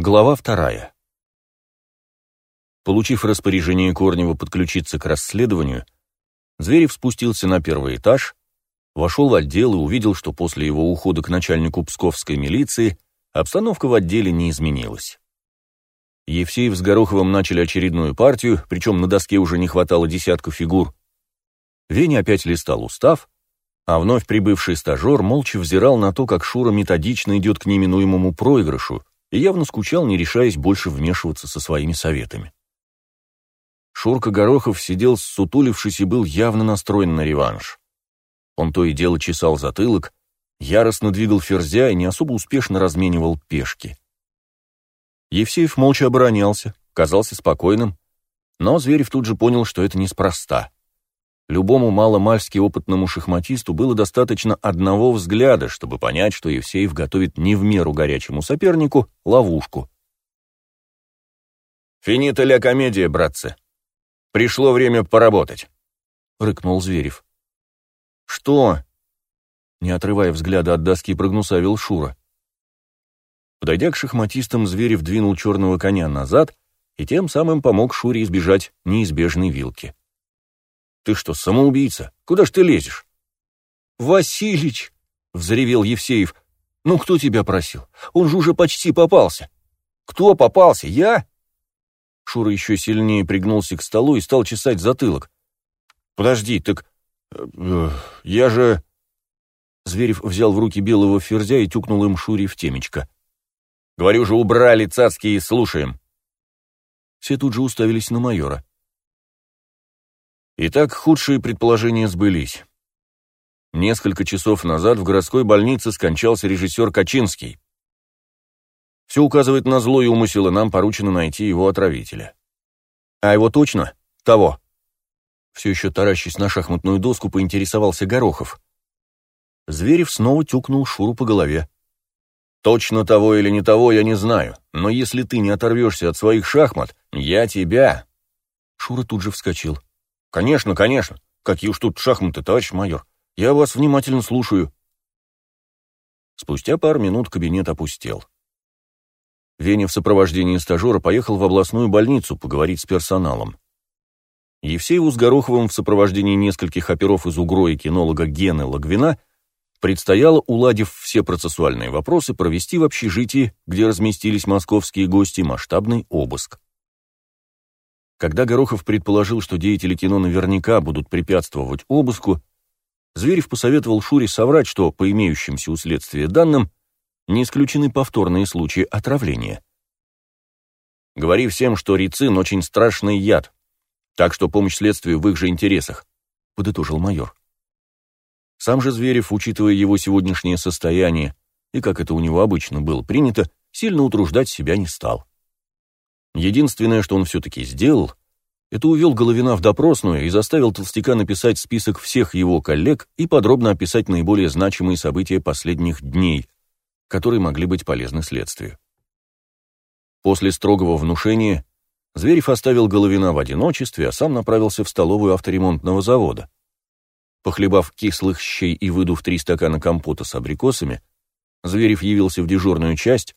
Глава вторая. Получив распоряжение Корнева подключиться к расследованию, Зверев спустился на первый этаж, вошел в отдел и увидел, что после его ухода к начальнику Псковской милиции обстановка в отделе не изменилась. Евсеев с Гороховым начали очередную партию, причем на доске уже не хватало десятка фигур. Веня опять листал устав, а вновь прибывший стажер молча взирал на то, как Шура методично идет к неминуемому проигрышу, и явно скучал, не решаясь больше вмешиваться со своими советами. Шурка Горохов сидел сутулившись и был явно настроен на реванш. Он то и дело чесал затылок, яростно двигал ферзя и не особо успешно разменивал пешки. Евсеев молча оборонялся, казался спокойным, но Зверев тут же понял, что это неспроста. Любому маломальски опытному шахматисту было достаточно одного взгляда, чтобы понять, что Евсеев готовит не в меру горячему сопернику ловушку. «Финита ля комедия, братцы», Пришло время поработать», — рыкнул Зверев. «Что?» Не отрывая взгляда от доски, прогнусавил Шура. Подойдя к шахматистам, Зверев двинул черного коня назад и тем самым помог Шуре избежать неизбежной вилки. «Ты что, самоубийца? Куда ж ты лезешь?» «Василич!» — взревел Евсеев. «Ну кто тебя просил? Он же уже почти попался». «Кто попался? Я?» Шура еще сильнее пригнулся к столу и стал чесать затылок. «Подожди, так... Э, я же...» Зверев взял в руки белого ферзя и тюкнул им Шуре в темечко. «Говорю же, убрали царские, слушаем!» Все тут же уставились на майора. Итак, худшие предположения сбылись. Несколько часов назад в городской больнице скончался режиссер Качинский. Все указывает на злой умысел, и нам поручено найти его отравителя. А его точно? Того. Все еще таращись на шахматную доску, поинтересовался Горохов. Зверев снова тюкнул Шуру по голове. «Точно того или не того, я не знаю, но если ты не оторвешься от своих шахмат, я тебя...» Шура тут же вскочил. «Конечно, конечно. Какие уж тут шахматы, товарищ майор. Я вас внимательно слушаю». Спустя пару минут кабинет опустел. Веня в сопровождении стажера поехал в областную больницу поговорить с персоналом. Евсееву с Гороховым в сопровождении нескольких оперов из УГРО и кинолога Гены Лагвина предстояло, уладив все процессуальные вопросы, провести в общежитии, где разместились московские гости, масштабный обыск. Когда Горохов предположил, что деятели кино наверняка будут препятствовать обыску, Зверев посоветовал Шуре соврать, что, по имеющимся у следствия данным, не исключены повторные случаи отравления. Говори всем, что рицин – очень страшный яд, так что помощь следствию в их же интересах, подытожил майор. Сам же Зверев, учитывая его сегодняшнее состояние, и как это у него обычно было принято, сильно утруждать себя не стал. Единственное, что он все-таки сделал, это увел Головина в допросную и заставил Толстяка написать список всех его коллег и подробно описать наиболее значимые события последних дней, которые могли быть полезны следствию. После строгого внушения Зверев оставил Головина в одиночестве, а сам направился в столовую авторемонтного завода. Похлебав кислых щей и выдув три стакана компота с абрикосами, Зверев явился в дежурную часть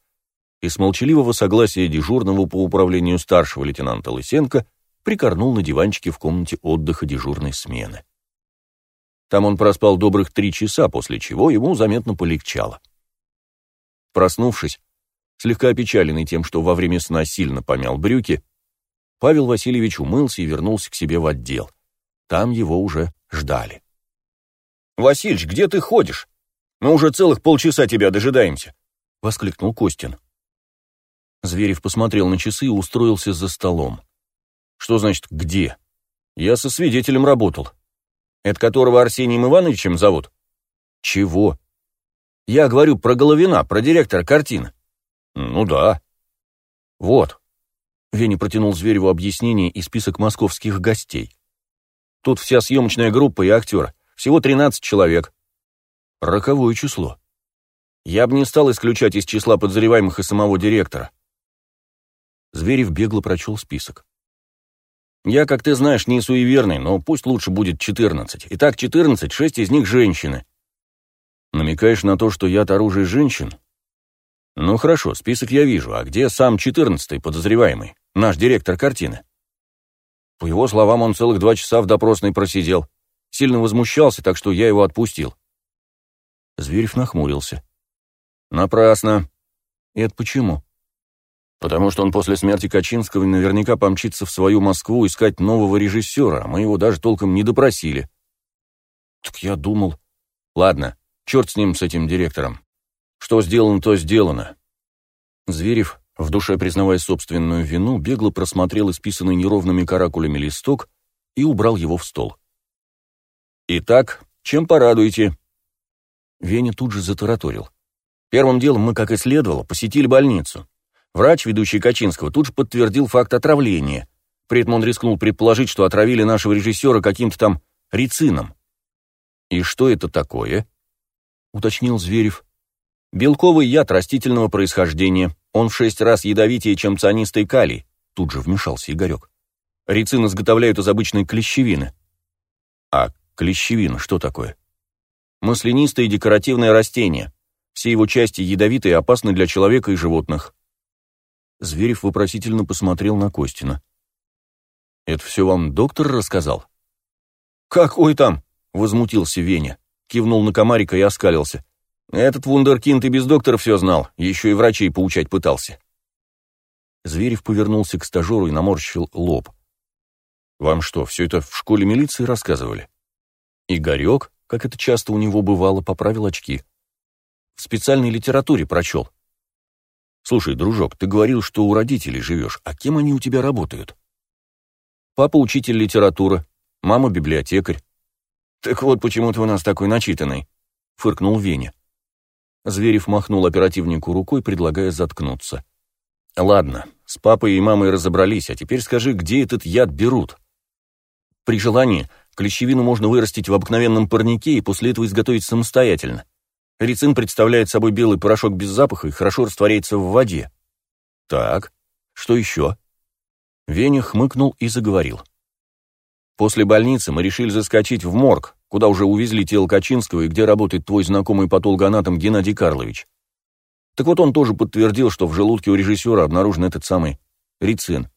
и с молчаливого согласия дежурного по управлению старшего лейтенанта Лысенко прикорнул на диванчике в комнате отдыха дежурной смены. Там он проспал добрых три часа, после чего ему заметно полегчало. Проснувшись, слегка опечаленный тем, что во время сна сильно помял брюки, Павел Васильевич умылся и вернулся к себе в отдел. Там его уже ждали. «Васильич, где ты ходишь? Мы уже целых полчаса тебя дожидаемся», — воскликнул Костин. Зверев посмотрел на часы и устроился за столом. «Что значит «где»? Я со свидетелем работал. Это которого Арсением Ивановичем зовут?» «Чего?» Я говорю про Головина, про директора картины. Ну да. Вот. Веня протянул Звереву объяснение и список московских гостей. Тут вся съемочная группа и актер. Всего 13 человек. Роковое число. Я бы не стал исключать из числа подозреваемых и самого директора. Зверев бегло прочел список. Я, как ты знаешь, не суеверный, но пусть лучше будет 14. Итак, 14, шесть из них женщины. Намекаешь на то, что яд оружие женщин? Ну хорошо, список я вижу, а где сам четырнадцатый подозреваемый, наш директор картины? По его словам, он целых два часа в допросной просидел. Сильно возмущался, так что я его отпустил. Зверев нахмурился. Напрасно. Это почему? Потому что он после смерти Качинского наверняка помчится в свою Москву искать нового режиссера, а мы его даже толком не допросили. Так я думал... Ладно, черт с ним, с этим директором. Что сделано, то сделано. Зверев, в душе признавая собственную вину, бегло просмотрел исписанный неровными каракулями листок и убрал его в стол. «Итак, чем порадуете?» Веня тут же затараторил. «Первым делом мы, как и следовало, посетили больницу. Врач, ведущий Качинского, тут же подтвердил факт отравления. При этом он рискнул предположить, что отравили нашего режиссера каким-то там рицином. «И что это такое?» — уточнил Зверев. «Белковый яд растительного происхождения. Он в шесть раз ядовитее, чем цианистый калий», — тут же вмешался Игорек. «Рицин изготовляют из обычной клещевины». «А клещевина что такое?» «Маслянистое декоративное растение. Все его части ядовиты и опасны для человека и животных». Зверев вопросительно посмотрел на Костина. «Это все вам доктор рассказал?» «Какой там?» — возмутился Веня. Кивнул на комарика и оскалился. «Этот вундеркинд и без доктора все знал, еще и врачей поучать пытался». Зверев повернулся к стажеру и наморщил лоб. «Вам что, все это в школе милиции рассказывали?» Игорек, как это часто у него бывало, поправил очки. «В специальной литературе прочел. Слушай, дружок, ты говорил, что у родителей живешь, а кем они у тебя работают? Папа учитель литературы, мама библиотекарь. Так вот, почему ты у нас такой начитанный, фыркнул Веня. Зверев махнул оперативнику рукой, предлагая заткнуться. Ладно, с папой и мамой разобрались, а теперь скажи, где этот яд берут? При желании клещевину можно вырастить в обыкновенном парнике и после этого изготовить самостоятельно. Рицин представляет собой белый порошок без запаха и хорошо растворяется в воде. Так, что еще? Веня хмыкнул и заговорил. После больницы мы решили заскочить в морг, куда уже увезли тело Качинского и где работает твой знакомый патологоанатом Геннадий Карлович. Так вот он тоже подтвердил, что в желудке у режиссера обнаружен этот самый рицин.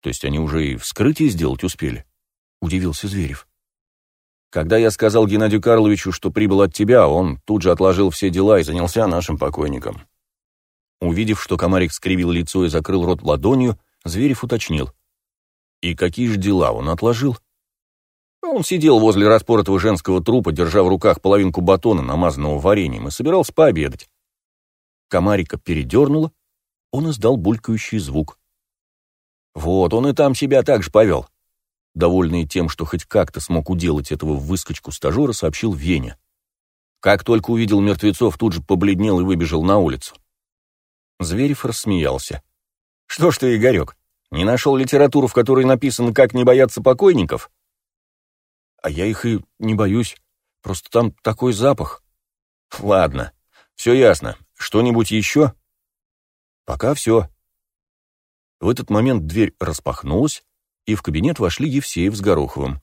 То есть они уже и вскрытие сделать успели? Удивился Зверев. Когда я сказал Геннадию Карловичу, что прибыл от тебя, он тут же отложил все дела и занялся нашим покойником. Увидев, что комарик скривил лицо и закрыл рот ладонью, Зверев уточнил. И какие же дела он отложил? Он сидел возле распоротого женского трупа, держа в руках половинку батона, намазанного вареньем, и собирался пообедать. Комарика передернуло, он издал булькающий звук. Вот, он и там себя так же повел. Довольный тем, что хоть как-то смог уделать этого выскочку-стажера, сообщил Веня. Как только увидел мертвецов, тут же побледнел и выбежал на улицу. Зверев рассмеялся. «Что ж ты, Игорек, не нашел литературу, в которой написано, как не бояться покойников?» «А я их и не боюсь. Просто там такой запах». «Ладно, все ясно. Что-нибудь еще?» «Пока все». В этот момент дверь распахнулась, и в кабинет вошли Евсеев с Гороховым.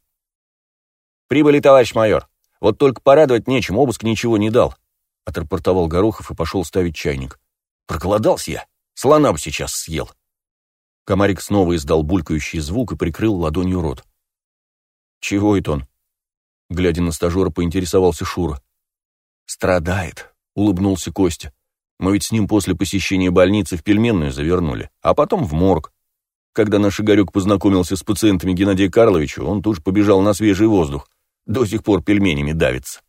«Прибыли, товарищ майор. Вот только порадовать нечем, обыск ничего не дал», — отрапортовал Горохов и пошел ставить чайник. «Проголодался я. Слона бы сейчас съел». Комарик снова издал булькающий звук и прикрыл ладонью рот. «Чего это он?» Глядя на стажера, поинтересовался Шура. «Страдает», — улыбнулся Костя. «Мы ведь с ним после посещения больницы в пельменную завернули, а потом в морг. Когда наш Игорек познакомился с пациентами Геннадия Карловича, он тут же побежал на свежий воздух. До сих пор пельменями давится.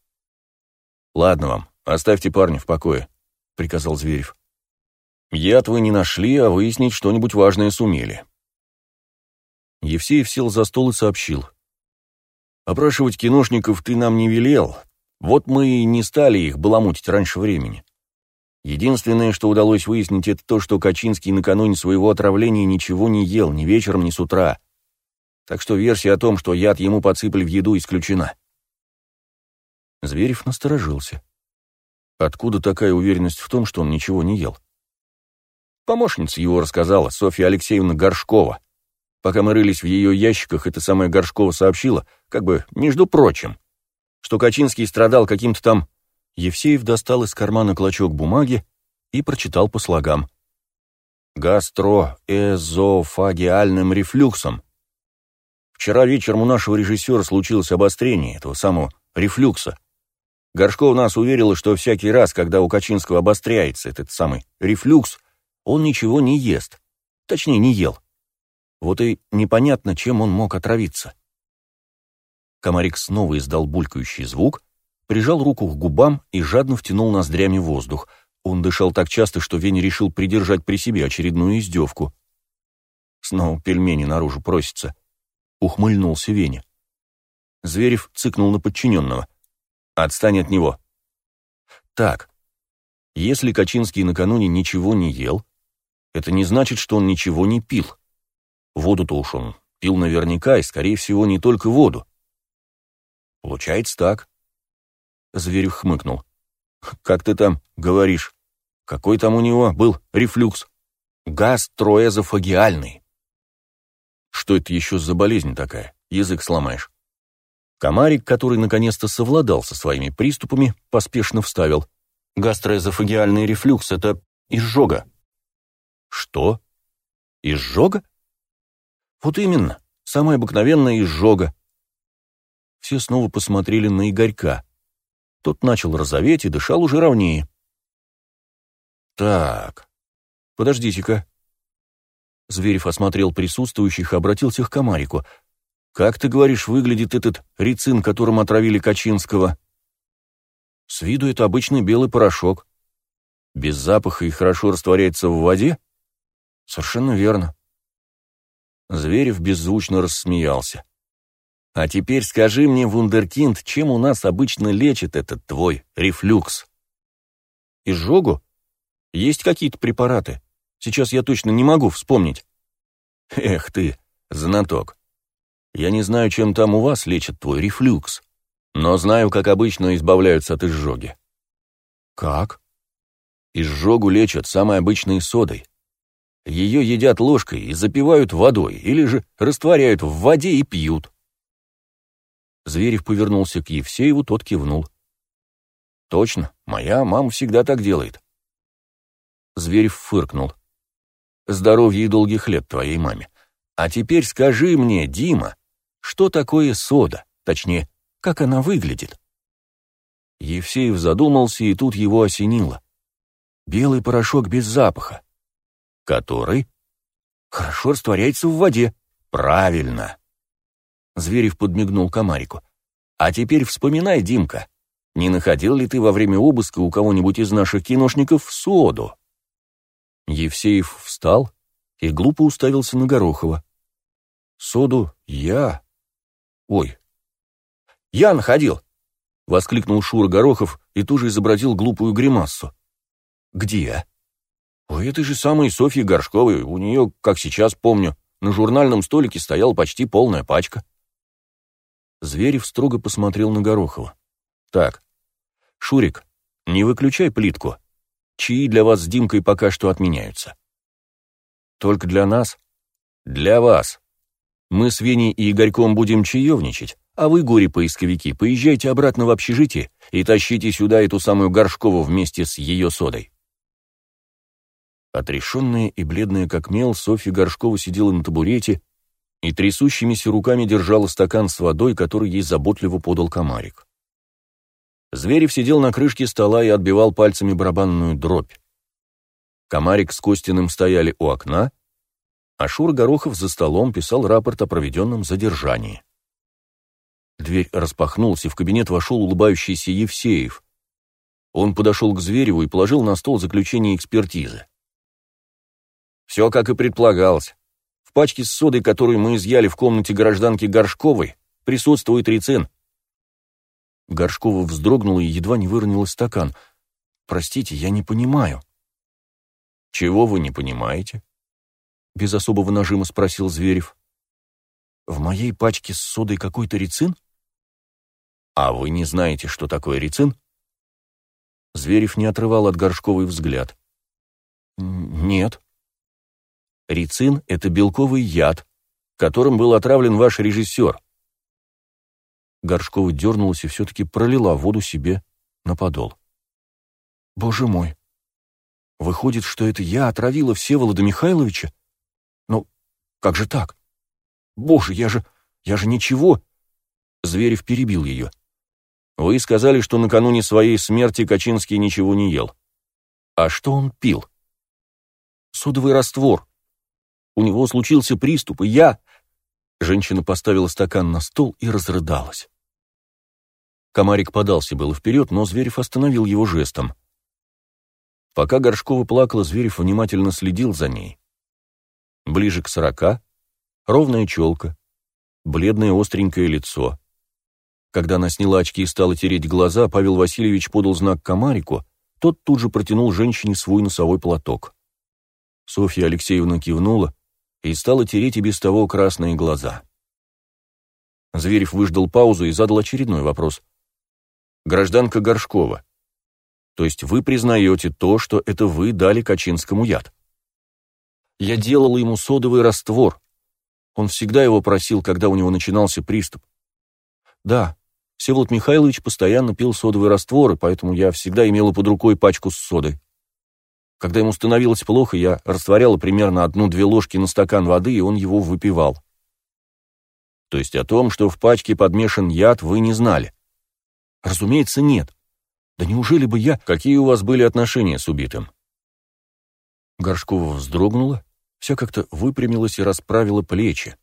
«Ладно вам, оставьте парня в покое», — приказал Зверев. «Яд вы не нашли, а выяснить что-нибудь важное сумели». Евсеев сел за стол и сообщил. «Опрашивать киношников ты нам не велел. Вот мы и не стали их баламутить раньше времени. Единственное, что удалось выяснить, это то, что Качинский накануне своего отравления ничего не ел, ни вечером, ни с утра. Так что версия о том, что яд ему подсыпали в еду, исключена. Зверев насторожился. Откуда такая уверенность в том, что он ничего не ел? Помощница его рассказала, Софья Алексеевна Горшкова. Пока мы рылись в ее ящиках, эта самая Горшкова сообщила, как бы, между прочим, что Качинский страдал каким-то там Евсеев достал из кармана клочок бумаги и прочитал по слогам. Гастроэзофагиальным рефлюксом. Вчера вечером у нашего режиссера случилось обострение этого самого рефлюкса. Горшков нас уверила, что всякий раз, когда у Качинского обостряется этот самый рефлюкс, он ничего не ест. Точнее, не ел. Вот и непонятно, чем он мог отравиться. Комарик снова издал булькающий звук, прижал руку к губам и жадно втянул ноздрями воздух. Он дышал так часто, что Веня решил придержать при себе очередную издевку. Снова пельмени наружу просятся. Ухмыльнулся Веня. Зверев цыкнул на подчиненного. «Отстань от него». «Так, если Качинский накануне ничего не ел, это не значит, что он ничего не пил. Воду-то уж он пил наверняка, и, скорее всего, не только воду. Получается так. Зверев хмыкнул. Как ты там говоришь? Какой там у него был рефлюкс? Гастроэзофагиальный. Что это еще за болезнь такая? Язык сломаешь. Комарик, который наконец-то совладал со своими приступами, поспешно вставил. Гастроэзофагиальный рефлюкс — это изжога. Что? Изжога? Вот именно, самая обыкновенная изжога. Все снова посмотрели на Игорька. Тот начал розоветь и дышал уже ровнее. «Так, подождите-ка». Зверев осмотрел присутствующих и обратился к Комарику. «Как ты говоришь, выглядит этот рицин, которым отравили Качинского?» «С виду это обычный белый порошок. Без запаха и хорошо растворяется в воде?» «Совершенно верно. Зверев беззвучно рассмеялся. «А теперь скажи мне, вундеркинд, чем у нас обычно лечит этот твой рефлюкс?» «Изжогу? Есть какие-то препараты? Сейчас я точно не могу вспомнить». «Эх ты, знаток. Я не знаю, чем там у вас лечат твой рефлюкс, но знаю, как обычно избавляются от изжоги». «Как?» «Изжогу лечат самой обычной содой. Ее едят ложкой и запивают водой, или же растворяют в воде и пьют. Зверев повернулся к Евсееву, тот кивнул. «Точно, моя мама всегда так делает». Зверев фыркнул. «Здоровья и долгих лет твоей маме. А теперь скажи мне, Дима, что такое сода? Точнее, как она выглядит?» Евсеев задумался, и тут его осенило. «Белый порошок без запаха. Который? Хорошо растворяется в воде. Правильно. Зверев подмигнул комарику. А теперь вспоминай, Димка, не находил ли ты во время обыска у кого-нибудь из наших киношников соду? Евсеев встал и глупо уставился на Горохова. Соду я? Ой. Я находил, воскликнул Шура Горохов и тоже изобразил глупую гримассу. Где? У этой же самой Софьи Горшковой, у нее, как сейчас помню, на журнальном столике стояла почти полная пачка. Зверев строго посмотрел на Горохова. «Так, Шурик, не выключай плитку. Чьи для вас с Димкой пока что отменяются?» «Только для нас?» «Для вас. Мы с Веней и Игорьком будем чаевничать, а вы, горе-поисковики, поезжайте обратно в общежитие и тащите сюда эту самую Горшкову вместе с ее содой». Отрешенная и бледная как мел, Софья Горшкова сидела на табурете и трясущимися руками держала стакан с водой, который ей заботливо подал комарик. Зверев сидел на крышке стола и отбивал пальцами барабанную дробь. Комарик с Костиным стояли у окна, а Шур Горохов за столом писал рапорт о проведенном задержании. Дверь распахнулась, и в кабинет вошел улыбающийся Евсеев. Он подошел к Звереву и положил на стол заключение экспертизы. Все как и предполагалось. Пачке с содой, которую мы изъяли в комнате гражданки Горшковой, присутствует рицин. Горшкова вздрогнула и едва не выронила стакан. «Простите, я не понимаю». «Чего вы не понимаете?» Без особого нажима спросил Зверев. «В моей пачке с содой какой-то рицин?» «А вы не знаете, что такое рицин?» Зверев не отрывал от Горшковой взгляд. «Нет», Рицин — это белковый яд, которым был отравлен ваш режиссер. Горшкова дернулась и все-таки пролила воду себе на подол. Боже мой! Выходит, что это я отравила Всеволода Михайловича? Ну, как же так? Боже, я же... я же ничего... Зверев перебил ее. Вы сказали, что накануне своей смерти Качинский ничего не ел. А что он пил? Содовый раствор. У него случился приступ, и я... Женщина поставила стакан на стол и разрыдалась. Комарик подался было вперед, но Зверев остановил его жестом. Пока Горшкова плакала, Зверев внимательно следил за ней. Ближе к сорока, ровная челка, бледное остренькое лицо. Когда она сняла очки и стала тереть глаза, Павел Васильевич подал знак Комарику, тот тут же протянул женщине свой носовой платок. Софья Алексеевна кивнула и стала тереть и без того красные глаза. Зверев выждал паузу и задал очередной вопрос. «Гражданка Горшкова, то есть вы признаете то, что это вы дали Качинскому яд. Я делала ему содовый раствор. Он всегда его просил, когда у него начинался приступ. Да, Всеволод Михайлович постоянно пил содовый раствор, и поэтому я всегда имела под рукой пачку с содой. Когда ему становилось плохо, я растворяла примерно одну-две ложки на стакан воды, и он его выпивал. То есть о том, что в пачке подмешан яд, вы не знали? Разумеется, нет. Да неужели бы я... Какие у вас были отношения с убитым? Горшкова вздрогнула, вся как-то выпрямилась и расправила плечи.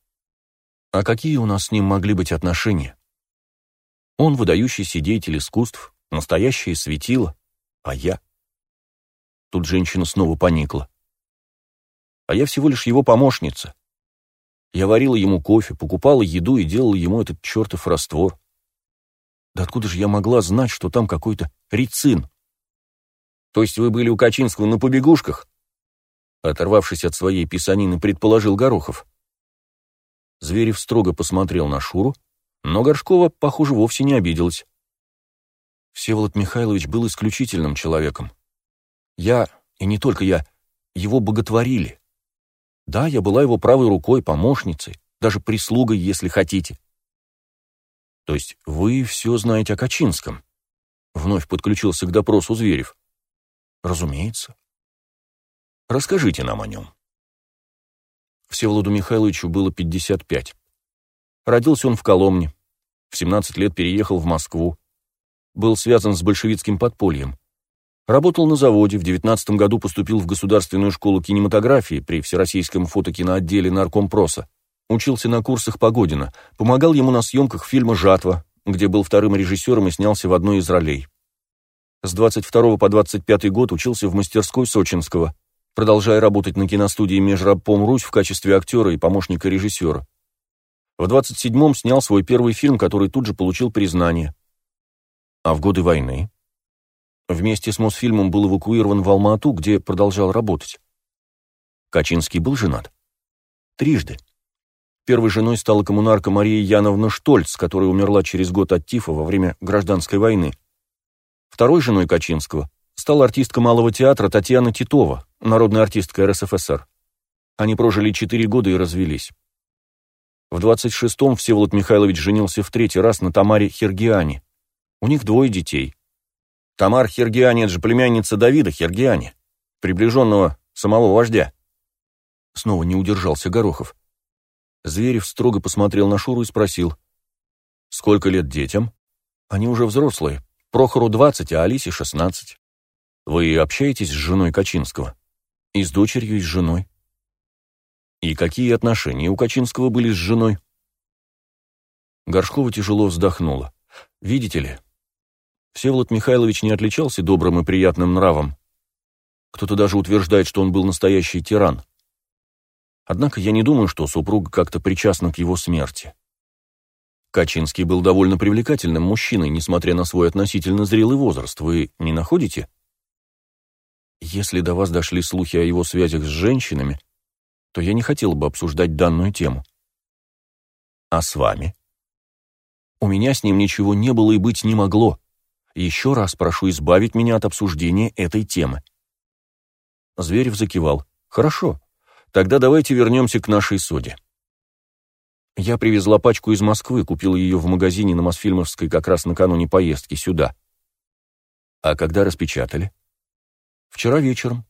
А какие у нас с ним могли быть отношения? Он выдающийся деятель искусств, настоящее светило, а я... Тут женщина снова поникла. А я всего лишь его помощница. Я варила ему кофе, покупала еду и делала ему этот чертов раствор. Да откуда же я могла знать, что там какой-то рицин? То есть вы были у Качинского на побегушках? Оторвавшись от своей писанины, предположил Горохов. Зверев строго посмотрел на Шуру, но Горшкова, похоже, вовсе не обиделась. Всеволод Михайлович был исключительным человеком. Я, и не только я, его боготворили. Да, я была его правой рукой, помощницей, даже прислугой, если хотите. То есть вы все знаете о Качинском? Вновь подключился к допросу Зверев. Разумеется. Расскажите нам о нем. Всеволоду Михайловичу было 55. Родился он в Коломне. В 17 лет переехал в Москву. Был связан с большевистским подпольем. Работал на заводе, в 19 году поступил в Государственную школу кинематографии при Всероссийском фотокиноотделе Наркомпроса. Учился на курсах Погодина, помогал ему на съемках фильма «Жатва», где был вторым режиссером и снялся в одной из ролей. С 22 по 25 год учился в мастерской Сочинского, продолжая работать на киностудии «Межрабпом Русь» в качестве актера и помощника режиссера. В 27-м снял свой первый фильм, который тут же получил признание. А в годы войны? Вместе с Мосфильмом был эвакуирован в Алма-Ату, где продолжал работать. Качинский был женат? Трижды. Первой женой стала коммунарка Мария Яновна Штольц, которая умерла через год от тифа во время гражданской войны. Второй женой Качинского стала артистка Малого театра Татьяна Титова, народная артистка РСФСР. Они прожили четыре года и развелись. В 26-м Всеволод Михайлович женился в третий раз на Тамаре Хергиане. У них двое детей. Тамар Хергиане – это же племянница Давида Хергиане, приближенного самого вождя. Снова не удержался Горохов. Зверев строго посмотрел на Шуру и спросил. «Сколько лет детям?» «Они уже взрослые. Прохору двадцать, а Алисе шестнадцать. Вы общаетесь с женой Качинского?» «И с дочерью, и с женой». «И какие отношения у Качинского были с женой?» Горшкова тяжело вздохнула. «Видите ли, Всеволод Михайлович не отличался добрым и приятным нравом. Кто-то даже утверждает, что он был настоящий тиран. Однако я не думаю, что супруга как-то причастна к его смерти. Качинский был довольно привлекательным мужчиной, несмотря на свой относительно зрелый возраст. Вы не находите? Если до вас дошли слухи о его связях с женщинами, то я не хотел бы обсуждать данную тему. А с вами? У меня с ним ничего не было и быть не могло. Еще раз прошу избавить меня от обсуждения этой темы. Зверев закивал. Хорошо. Тогда давайте вернемся к нашей соде. Я привезла пачку из Москвы, купила ее в магазине на Мосфильмовской как раз накануне поездки сюда. А когда распечатали? Вчера вечером.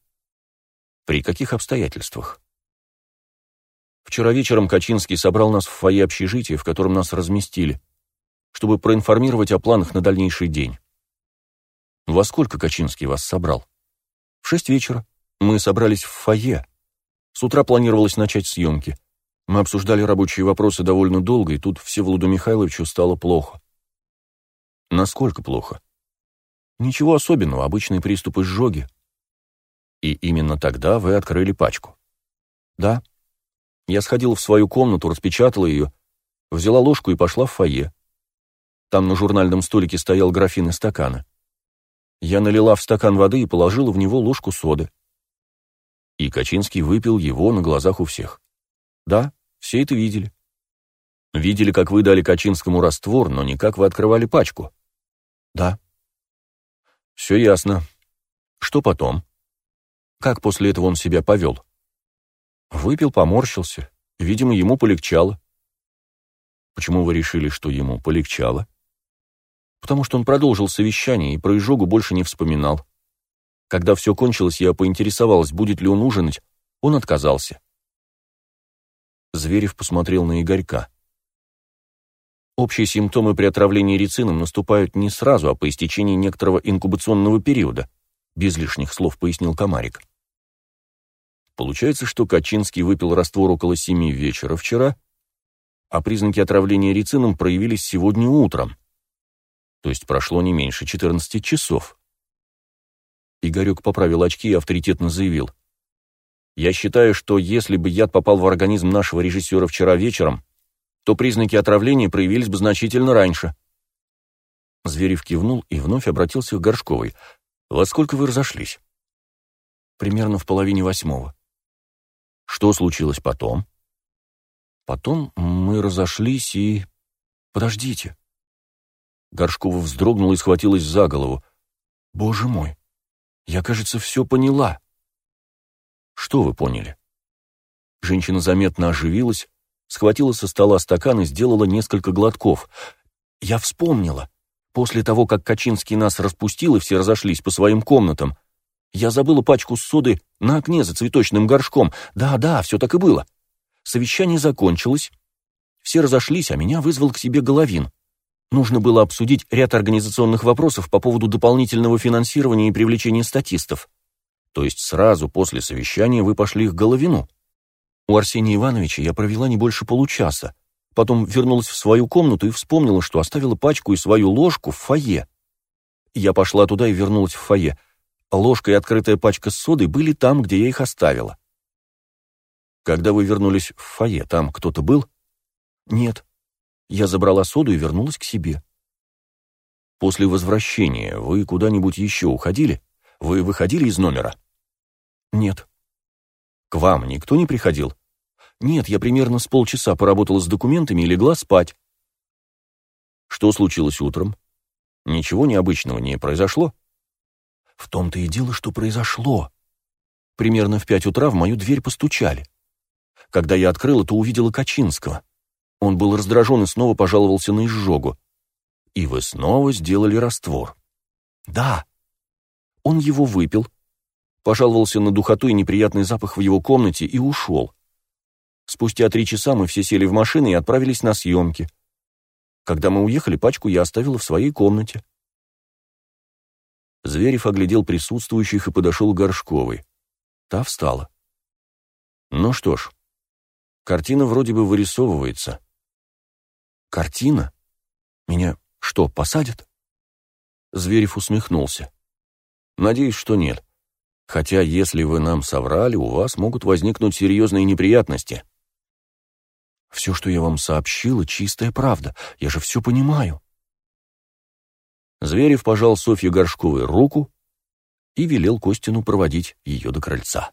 При каких обстоятельствах? Вчера вечером Качинский собрал нас в фойе общежития, в котором нас разместили, чтобы проинформировать о планах на дальнейший день. Во сколько Качинский вас собрал? В шесть вечера. Мы собрались в фойе. С утра планировалось начать съемки. Мы обсуждали рабочие вопросы довольно долго, и тут Всеволоду Михайловичу стало плохо. Насколько плохо? Ничего особенного, обычные приступы изжоги. И именно тогда вы открыли пачку. Да. Я сходила в свою комнату, распечатала ее, взяла ложку и пошла в фойе. Там на журнальном столике стоял графин и стаканы. Я налила в стакан воды и положила в него ложку соды. И Качинский выпил его на глазах у всех. Да, все это видели. Видели, как вы дали Качинскому раствор, но не как вы открывали пачку. Да. Все ясно. Что потом? Как после этого он себя повел? Выпил, поморщился. Видимо, ему полегчало. Почему вы решили, что ему полегчало? Потому что он продолжил совещание и про изжогу больше не вспоминал. Когда все кончилось, я поинтересовалась, будет ли он ужинать. Он отказался. Зверев посмотрел на Игорька. Общие симптомы при отравлении рецином наступают не сразу, а по истечении некоторого инкубационного периода, без лишних слов пояснил Комарик. Получается, что Качинский выпил раствор около семи вечера вчера, а признаки отравления рецином проявились сегодня утром. То есть прошло не меньше 14 часов. Игорек поправил очки и авторитетно заявил. «Я считаю, что если бы яд попал в организм нашего режиссера вчера вечером, то признаки отравления проявились бы значительно раньше. Зверев кивнул и вновь обратился к Горшковой. «Во сколько вы разошлись?» «Примерно в половине восьмого». «Что случилось потом?» «Потом мы разошлись и...» «Подождите». Горшкова вздрогнула и схватилась за голову. «Боже мой, я, кажется, все поняла». «Что вы поняли?» Женщина заметно оживилась, схватила со стола стакан и сделала несколько глотков. Я вспомнила. После того, как Качинский нас распустил и все разошлись по своим комнатам, я забыла пачку соды на окне за цветочным горшком. Да-да, все так и было. Совещание закончилось. Все разошлись, а меня вызвал к себе Головин. Нужно было обсудить ряд организационных вопросов по поводу дополнительного финансирования и привлечения статистов. То есть сразу после совещания вы пошли к Головину. У Арсения Ивановича я провела не больше получаса. Потом вернулась в свою комнату и вспомнила, что оставила пачку и свою ложку в фойе. Я пошла туда и вернулась в фойе. Ложка и открытая пачка с содой были там, где я их оставила. Когда вы вернулись в фойе, там кто-то был? Нет. Я забрала соду и вернулась к себе. После возвращения вы куда-нибудь еще уходили? Вы выходили из номера? Нет. К вам никто не приходил? Нет, я примерно с полчаса поработала с документами и легла спать. Что случилось утром? Ничего необычного не произошло? В том-то и дело, что произошло. Примерно в пять утра в мою дверь постучали. Когда я открыла, то увидела Качинского. Он был раздражен и снова пожаловался на изжогу. И вы снова сделали раствор. Да. Он его выпил, пожаловался на духоту и неприятный запах в его комнате и ушел. Спустя три часа мы все сели в машины и отправились на съемки. Когда мы уехали, пачку я оставила в своей комнате. Зверев оглядел присутствующих и подошел к Горшковой. Та встала. Ну что ж, картина вроде бы вырисовывается. Картина? Меня что, посадят? Зверев усмехнулся. Надеюсь, что нет. Хотя, если вы нам соврали, у вас могут возникнуть серьезные неприятности. Все, что я вам сообщила, чистая правда. Я же все понимаю. Зверев пожал Софье Горшковой руку и велел Костину проводить ее до крыльца.